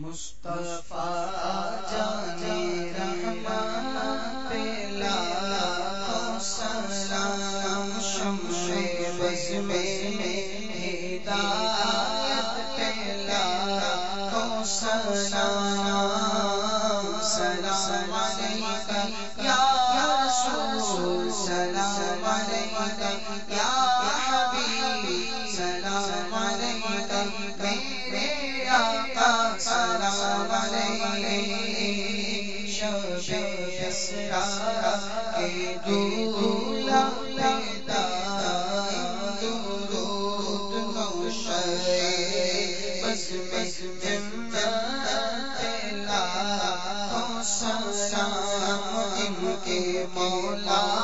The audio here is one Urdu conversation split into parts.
مصطفیٰ جانی رحمت پلا سلام شمش بز میں ہدایت پلا سلام شب بس میں جمعہ کے مولا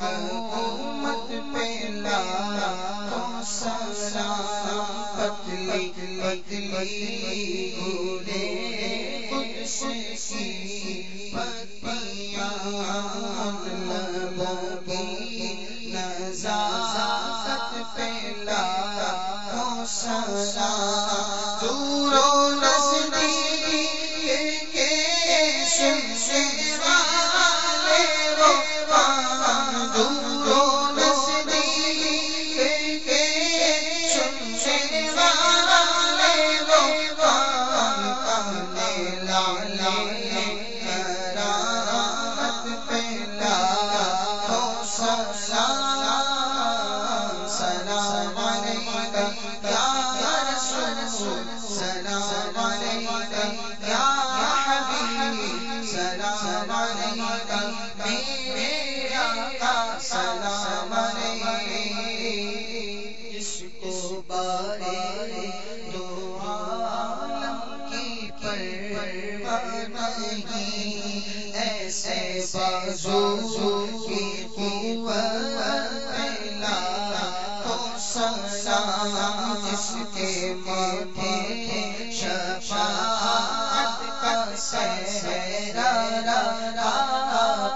حکومت پہلا سسا پتلی پتلی گورے کچھ سی پتیاں لبی جس کے ماتھے شفاعت کا سہرا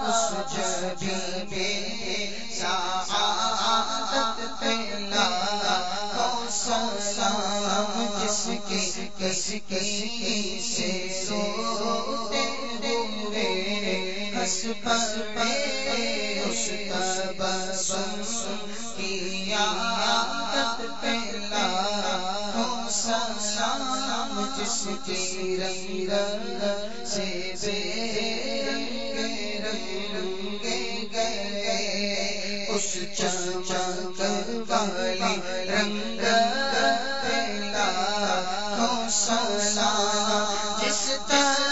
اس جبی بے سعادت پہلا کو سلام جس کے کس کی سے سوتے ہوئے ہس پر جس کی رنگ رنگ سے رنگ رنگ گئے۔ اس چمک والی رنگ سارا جس طرح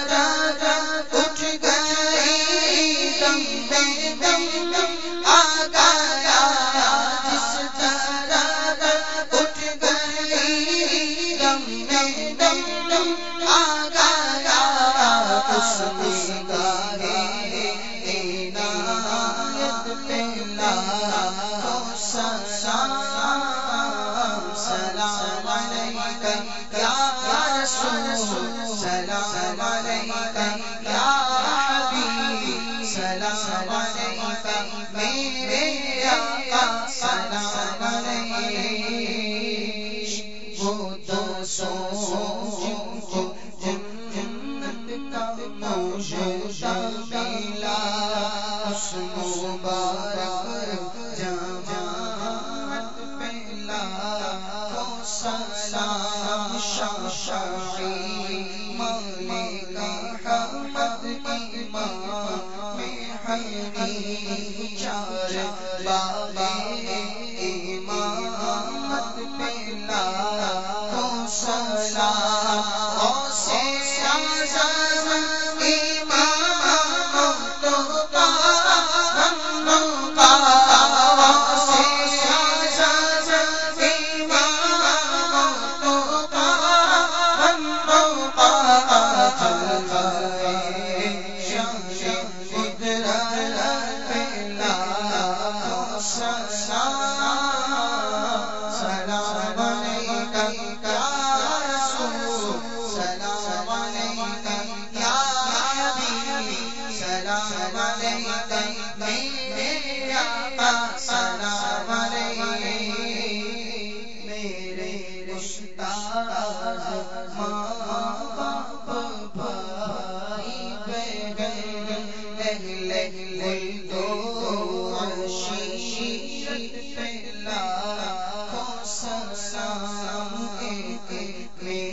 شبیلا مبارک جماعت پہلا کو سلام شاشی مالک حمد امام میں حیدی چار بابے رشتہ ماں باپ بھائی بہن اہل گل دو سسام ایک میں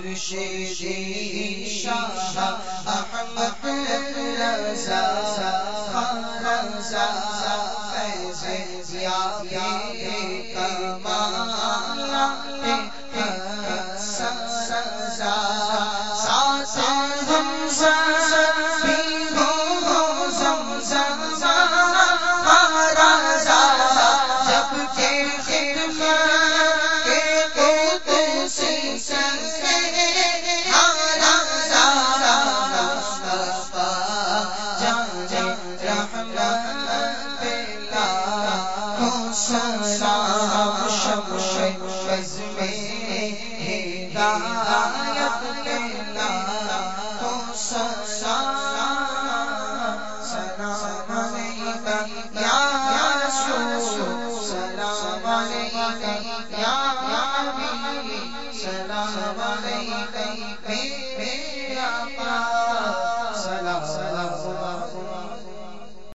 مرشدی شاہ احمد رضا رضا عن همزة